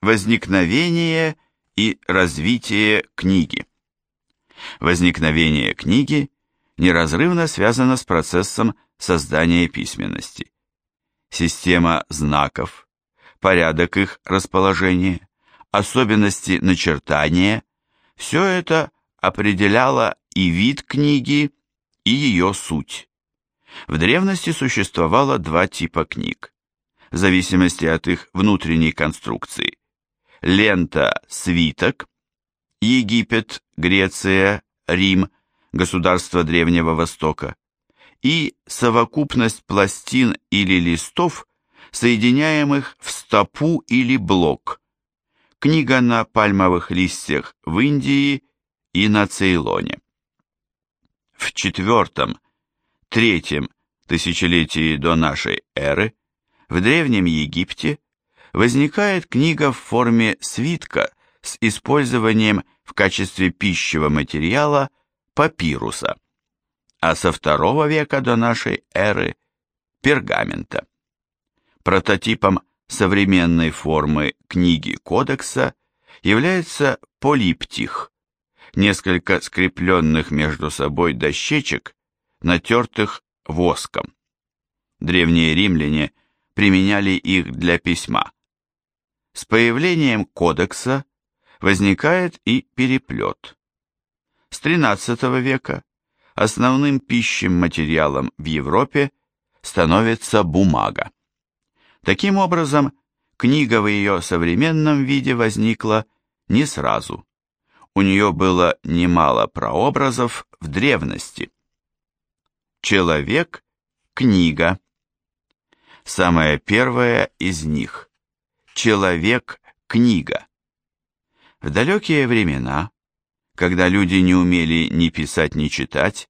Возникновение и развитие книги. Возникновение книги неразрывно связано с процессом создания письменности. Система знаков, порядок их расположения, особенности начертания – все это определяло и вид книги, и ее суть. В древности существовало два типа книг, в зависимости от их внутренней конструкции. Лента-свиток, Египет, Греция, Рим, государства Древнего Востока, и совокупность пластин или листов, соединяемых в стопу или блок. Книга на пальмовых листьях в Индии и на Цейлоне. В четвертом, третьем тысячелетии до нашей эры в Древнем Египте возникает книга в форме свитка с использованием в качестве пищевого материала папируса, а со второго века до нашей эры – пергамента. Прототипом современной формы книги-кодекса является полиптих, несколько скрепленных между собой дощечек, натертых воском. Древние римляне применяли их для письма. С появлением кодекса возникает и переплет. С XIII века основным пищем материалом в Европе становится бумага. Таким образом, книга в ее современном виде возникла не сразу. У нее было немало прообразов в древности. Человек – книга. Самая первая из них – Человек – книга. В далекие времена, когда люди не умели ни писать, ни читать,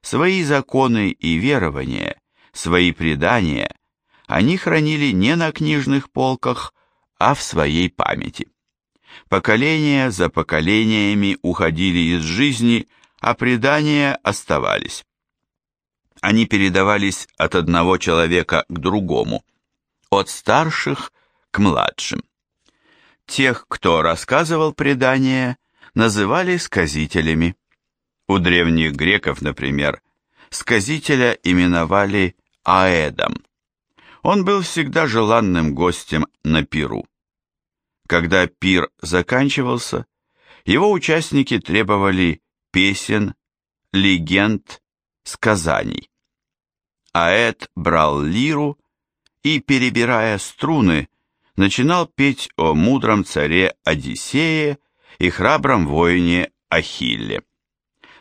свои законы и верования, свои предания они хранили не на книжных полках, а в своей памяти. Поколения за поколениями уходили из жизни, а предания оставались. Они передавались от одного человека к другому, от старших к младшим. Тех, кто рассказывал предания, называли сказителями. У древних греков, например, сказителя именовали Аэдом. Он был всегда желанным гостем на пиру. Когда пир заканчивался, его участники требовали песен, легенд, сказаний. Аэд брал лиру и, перебирая струны, начинал петь о мудром царе Одиссее и храбром воине Ахилле.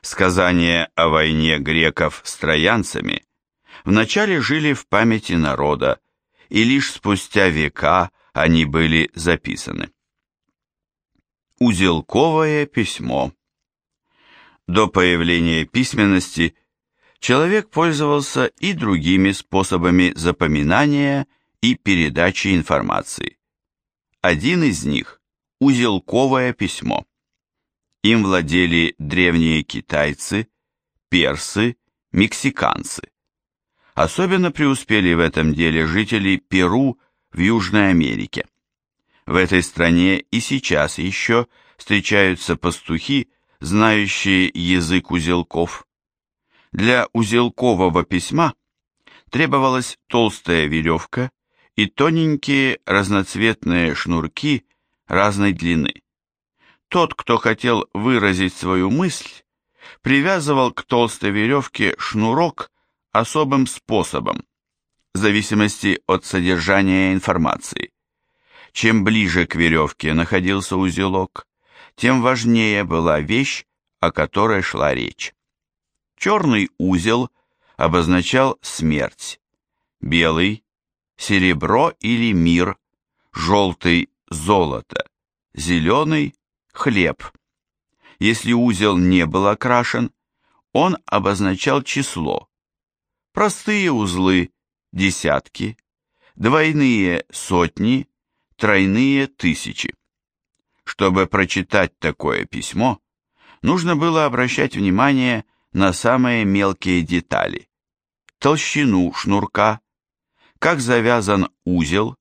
Сказания о войне греков с троянцами вначале жили в памяти народа, и лишь спустя века они были записаны. Узелковое письмо До появления письменности человек пользовался и другими способами запоминания и передачи информации. Один из них – узелковое письмо. Им владели древние китайцы, персы, мексиканцы. Особенно преуспели в этом деле жители Перу в Южной Америке. В этой стране и сейчас еще встречаются пастухи, знающие язык узелков. Для узелкового письма требовалась толстая веревка и тоненькие разноцветные шнурки разной длины. Тот, кто хотел выразить свою мысль, привязывал к толстой веревке шнурок особым способом, в зависимости от содержания информации. Чем ближе к веревке находился узелок, тем важнее была вещь, о которой шла речь. Черный узел обозначал смерть, белый серебро или мир, желтый – золото, зеленый – хлеб. Если узел не был окрашен, он обозначал число. Простые узлы – десятки, двойные – сотни, тройные – тысячи. Чтобы прочитать такое письмо, нужно было обращать внимание на самые мелкие детали. Толщину шнурка, как завязан узел,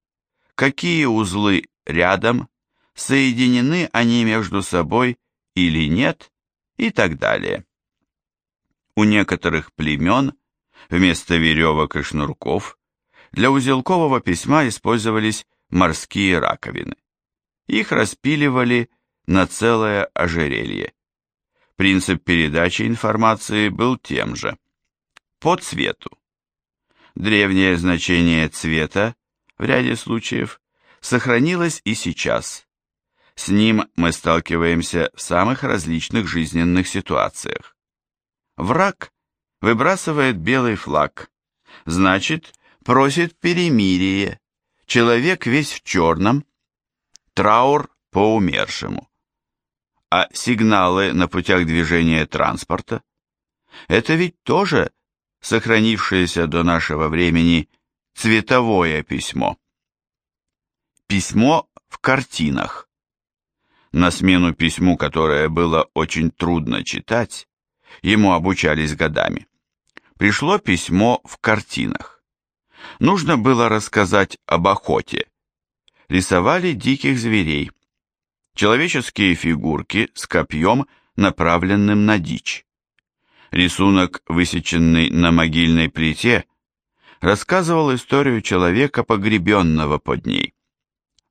какие узлы рядом, соединены они между собой или нет и так далее. У некоторых племен вместо веревок и шнурков для узелкового письма использовались морские раковины. Их распиливали на целое ожерелье. Принцип передачи информации был тем же. По цвету. Древнее значение цвета в ряде случаев сохранилось и сейчас. С ним мы сталкиваемся в самых различных жизненных ситуациях. Враг выбрасывает белый флаг, значит, просит перемирие. Человек весь в черном, траур по умершему. А сигналы на путях движения транспорта – это ведь тоже сохранившееся до нашего времени цветовое письмо. Письмо в картинах. На смену письму, которое было очень трудно читать, ему обучались годами, пришло письмо в картинах. Нужно было рассказать об охоте. Рисовали диких зверей, человеческие фигурки с копьем, направленным на дичь. Рисунок, высеченный на могильной плите, рассказывал историю человека, погребенного под ней.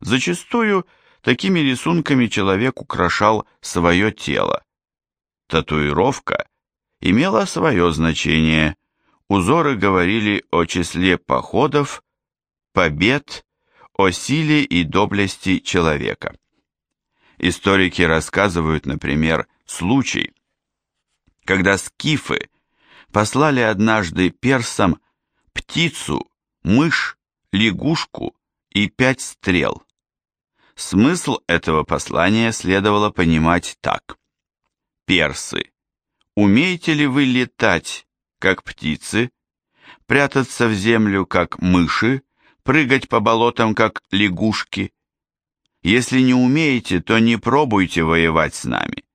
Зачастую такими рисунками человек украшал свое тело. Татуировка имела свое значение. Узоры говорили о числе походов, побед, о силе и доблести человека. Историки рассказывают, например, случай, когда скифы послали однажды персам птицу, мышь, лягушку и пять стрел. Смысл этого послания следовало понимать так. Персы, умеете ли вы летать, как птицы, прятаться в землю, как мыши, прыгать по болотам, как лягушки? Если не умеете, то не пробуйте воевать с нами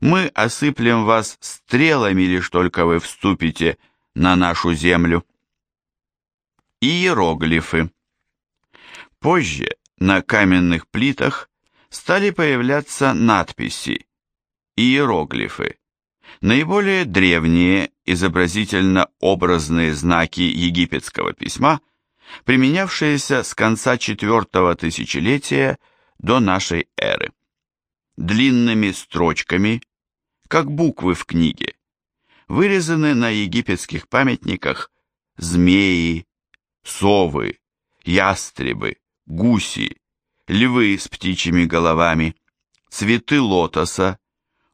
мы осыплем вас стрелами, лишь только вы вступите на нашу землю. Иероглифы. Позже на каменных плитах стали появляться надписи, иероглифы, наиболее древние изобразительно-образные знаки египетского письма, применявшиеся с конца IV тысячелетия до нашей эры длинными строчками, как буквы в книге, вырезаны на египетских памятниках змеи, совы, ястребы, гуси, львы с птичьими головами, цветы лотоса,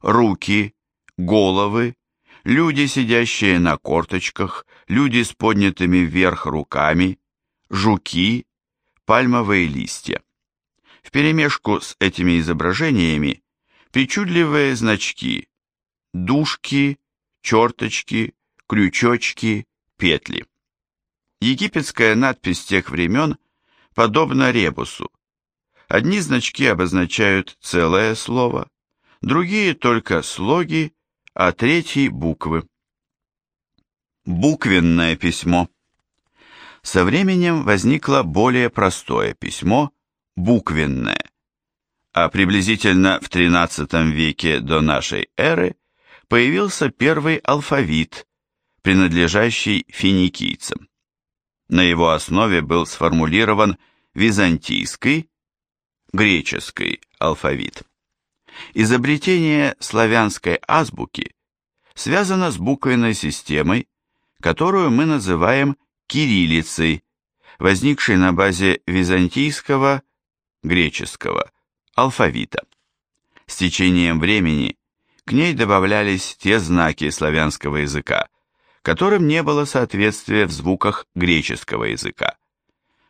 руки, головы, люди, сидящие на корточках, люди с поднятыми вверх руками, жуки, пальмовые листья. Вперемешку с этими изображениями причудливые значки, дужки, черточки, крючочки, петли. Египетская надпись тех времен подобна ребусу. Одни значки обозначают целое слово, другие только слоги, а третьи буквы. Буквенное письмо. Со временем возникло более простое письмо, буквенное, а приблизительно в XIII веке до нашей эры появился первый алфавит, принадлежащий финикийцам. На его основе был сформулирован византийский, греческий алфавит. Изобретение славянской азбуки связано с буквенной системой, которую мы называем кириллицей, возникшей на базе византийского греческого, алфавита. С течением времени к ней добавлялись те знаки славянского языка, которым не было соответствия в звуках греческого языка.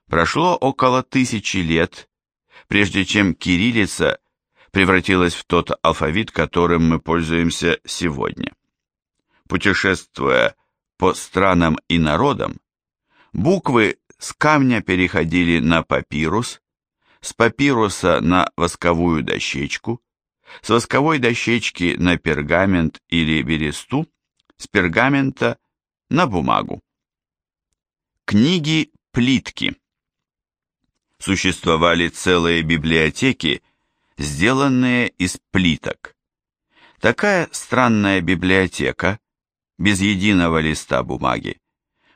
Прошло около тысячи лет, прежде чем кириллица превратилась в тот алфавит, которым мы пользуемся сегодня. Путешествуя по странам и народам, буквы с камня переходили на папирус, с папируса на восковую дощечку, с восковой дощечки на пергамент или бересту, с пергамента на бумагу. Книги-плитки. Существовали целые библиотеки сделанные из плиток. Такая странная библиотека, без единого листа бумаги,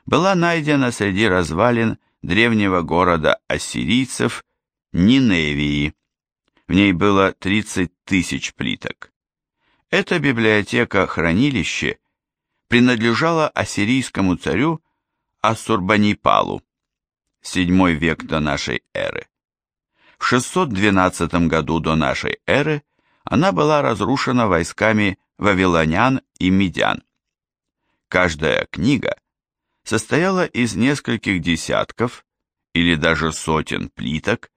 была найдена среди развалин древнего города ассирийцев Ниневии. В ней было 30 тысяч плиток. Эта библиотека-хранилище принадлежала ассирийскому царю Ассурбанипалу, VII век до нашей эры. В 612 году до нашей эры она была разрушена войсками вавилонян и медян. Каждая книга состояла из нескольких десятков или даже сотен плиток,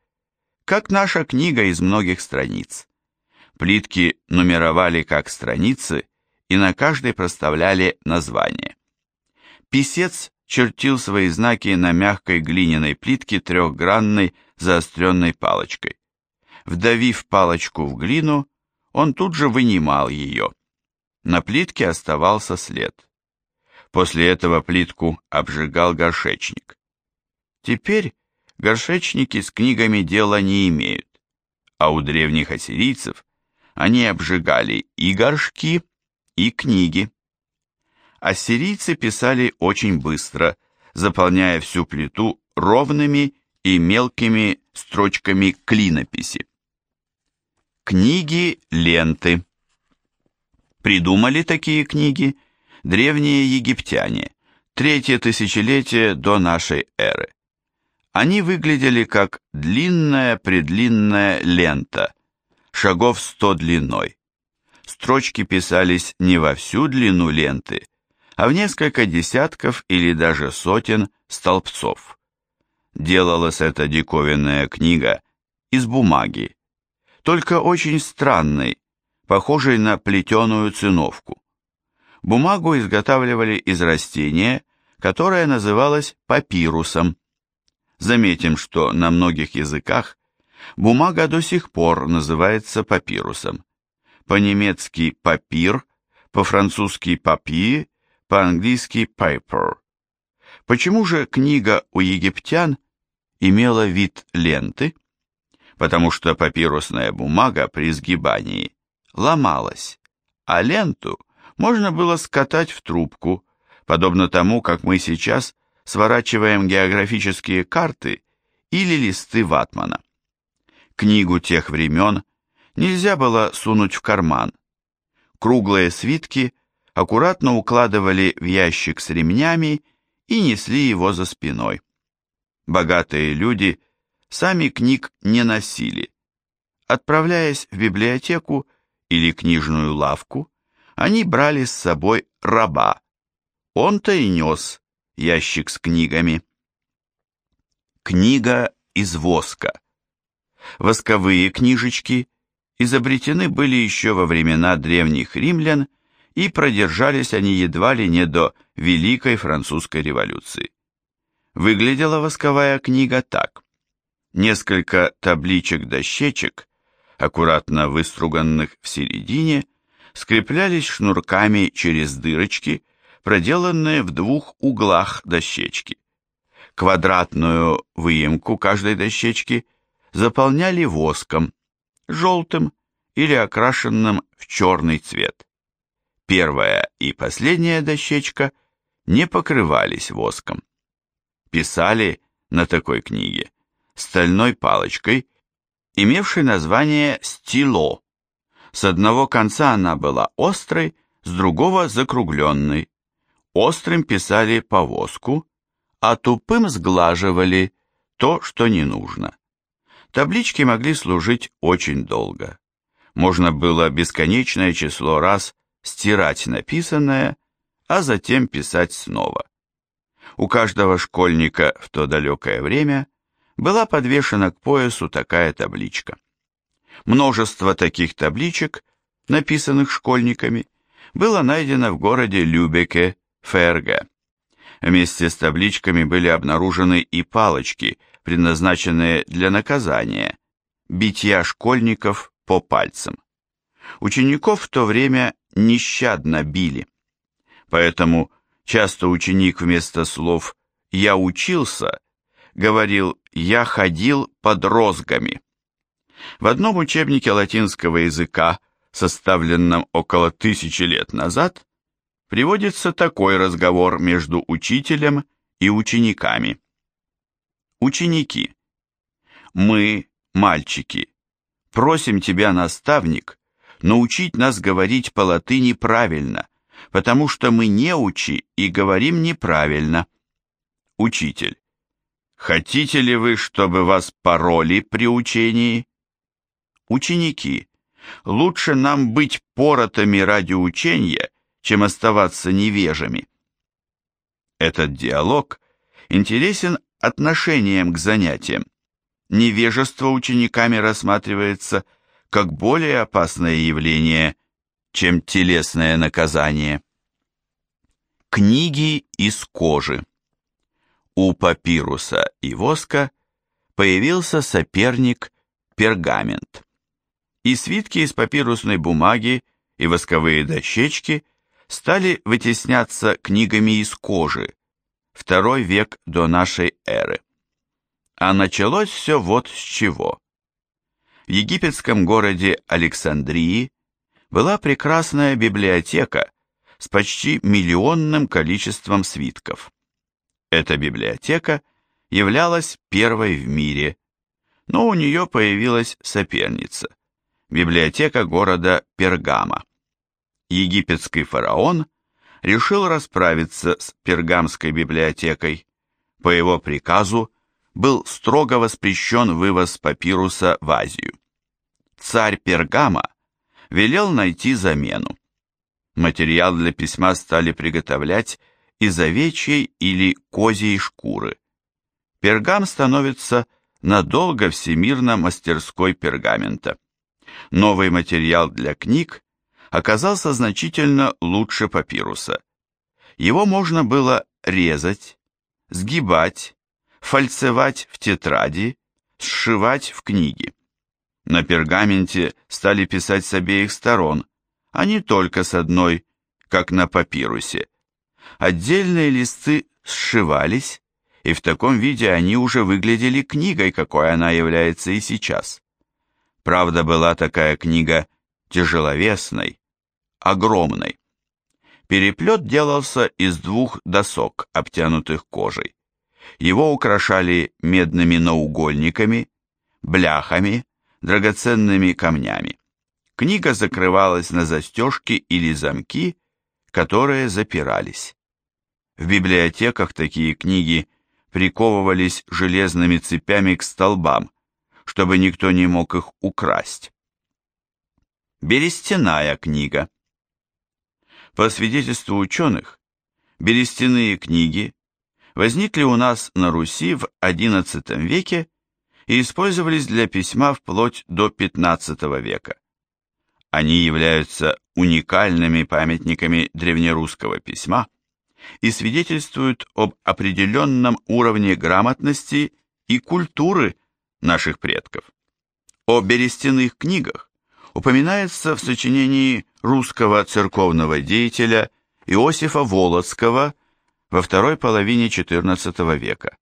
как наша книга из многих страниц. Плитки нумеровали как страницы и на каждой проставляли название. Писец чертил свои знаки на мягкой глиняной плитке трехгранной заостренной палочкой. Вдавив палочку в глину, он тут же вынимал ее. На плитке оставался след. После этого плитку обжигал горшечник. Теперь горшечники с книгами дела не имеют, а у древних ассирийцев они обжигали и горшки, и книги. Ассирийцы писали очень быстро, заполняя всю плиту ровными и мелкими строчками клинописи. Книги-ленты. Придумали такие книги древние египтяне, третье тысячелетие до нашей эры. Они выглядели как длинная-предлинная лента, шагов сто длиной. Строчки писались не во всю длину ленты, а в несколько десятков или даже сотен столбцов. Делалась эта диковинная книга из бумаги, только очень странной, похожей на плетеную циновку. Бумагу изготавливали из растения, которое называлось папирусом. Заметим, что на многих языках бумага до сих пор называется папирусом. По-немецки папир, по-французски папи, по-английски paper. Почему же книга у египтян имела вид ленты? Потому что папирусная бумага при сгибании ломалась, а ленту можно было скатать в трубку, подобно тому, как мы сейчас сворачиваем географические карты или листы ватмана. Книгу тех времен нельзя было сунуть в карман. Круглые свитки аккуратно укладывали в ящик с ремнями и несли его за спиной. Богатые люди сами книг не носили. Отправляясь в библиотеку или книжную лавку, они брали с собой раба. Он-то и нес ящик с книгами. Книга из воска. Восковые книжечки изобретены были еще во времена древних римлян, и продержались они едва ли не до Великой Французской революции. Выглядела восковая книга так. Несколько табличек-дощечек, аккуратно выструганных в середине, скреплялись шнурками через дырочки, проделанные в двух углах дощечки. Квадратную выемку каждой дощечки заполняли воском, желтым или окрашенным в черный цвет. Первая и последняя дощечка не покрывались воском. Писали на такой книге стальной палочкой, имевшей название «стило», с одного конца она была острой, с другого закругленной. Острым писали по воску, а тупым сглаживали то, что не нужно. Таблички могли служить очень долго. Можно было бесконечное число раз стирать написанное, а затем писать снова. У каждого школьника в то далекое время была подвешена к поясу такая табличка. Множество таких табличек, написанных школьниками, было найдено в городе Любеке, Ферге. Вместе с табличками были обнаружены и палочки, предназначенные для наказания, битья школьников по пальцам. Учеников в то время нещадно били. Поэтому часто ученик вместо слов «я учился» говорил «я ходил под розгами». В одном учебнике латинского языка, составленном около тысячи лет назад, приводится такой разговор между учителем и учениками. Ученики. Мы, мальчики, просим тебя, наставник, научить нас говорить по латыни правильно, потому что мы не учи и говорим неправильно. Учитель. Хотите ли вы, чтобы вас пороли при учении? Ученики. Лучше нам быть поротами ради учения, чем оставаться невежами. Этот диалог интересен отношением к занятиям. Невежество учениками рассматривается как более опасное явление, чем телесное наказание. Книги из кожи. У папируса и воска появился соперник пергамент. И свитки из папирусной бумаги и восковые дощечки стали вытесняться книгами из кожи, второй век до нашей эры. А началось все вот с чего. В египетском городе Александрии была прекрасная библиотека с почти миллионным количеством свитков. Эта библиотека являлась первой в мире, но у нее появилась соперница – библиотека города Пергама. Египетский фараон решил расправиться с Пергамской библиотекой. По его приказу был строго воспрещен вывоз папируса в Азию. Царь Пергама велел найти замену. Материал для письма стали приготовлять из овечьей или козьей шкуры. Пергам становится надолго всемирно мастерской пергамента. Новый материал для книг оказался значительно лучше папируса. Его можно было резать, сгибать, фальцевать в тетради, сшивать в книги. На пергаменте стали писать с обеих сторон, а не только с одной, как на папирусе. Отдельные листы сшивались, и в таком виде они уже выглядели книгой, какой она является и сейчас. Правда, была такая книга тяжеловесной, огромной. Переплет делался из двух досок, обтянутых кожей. Его украшали медными наугольниками, бляхами, драгоценными камнями. Книга закрывалась на застежки или замки, которые запирались. В библиотеках такие книги приковывались железными цепями к столбам, чтобы никто не мог их украсть. Берестяная книга. По свидетельству ученых, берестяные книги возникли у нас на Руси в XI веке и использовались для письма вплоть до XV века. Они являются уникальными памятниками древнерусского письма и свидетельствуют об определенном уровне грамотности и культуры наших предков. О берестяных книгах упоминается в сочинении русского церковного деятеля Иосифа Волоцкого во второй половине XIV века.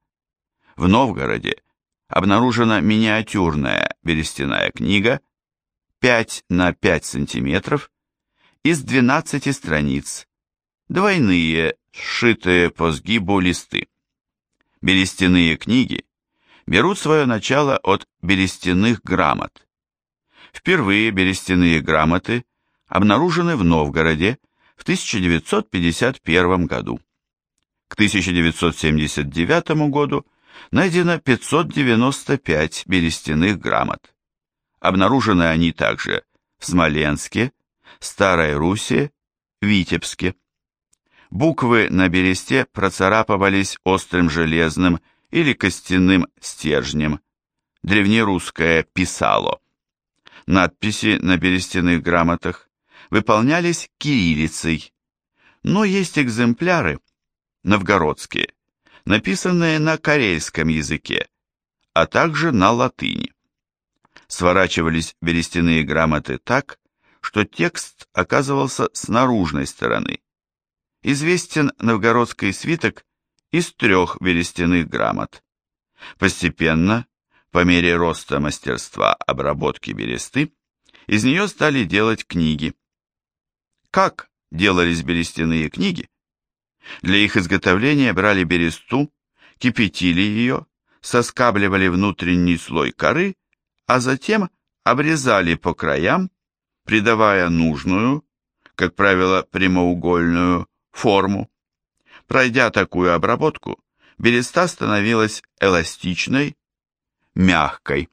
В Новгороде обнаружена миниатюрная берестяная книга 5 на 5 сантиметров из 12 страниц, двойные, сшитые по сгибу листы. Берестяные книги берут свое начало от берестяных грамот. Впервые берестяные грамоты обнаружены в Новгороде в 1951 году. К 1979 году найдено 595 берестяных грамот. Обнаружены они также в Смоленске, Старой Руси, Витебске. Буквы на бересте процарапывались острым железным или костяным стержнем. Древнерусское писало. Надписи на берестяных грамотах выполнялись кириллицей, но есть экземпляры, новгородские, написанные на карельском языке, а также на латыни. Сворачивались берестяные грамоты так, что текст оказывался с наружной стороны. Известен новгородский свиток из трех берестяных грамот. Постепенно По мере роста мастерства обработки бересты, из нее стали делать книги. Как делались берестяные книги? Для их изготовления брали бересту, кипятили ее, соскабливали внутренний слой коры, а затем обрезали по краям, придавая нужную, как правило, прямоугольную форму. Пройдя такую обработку, береста становилась эластичной, мягкой.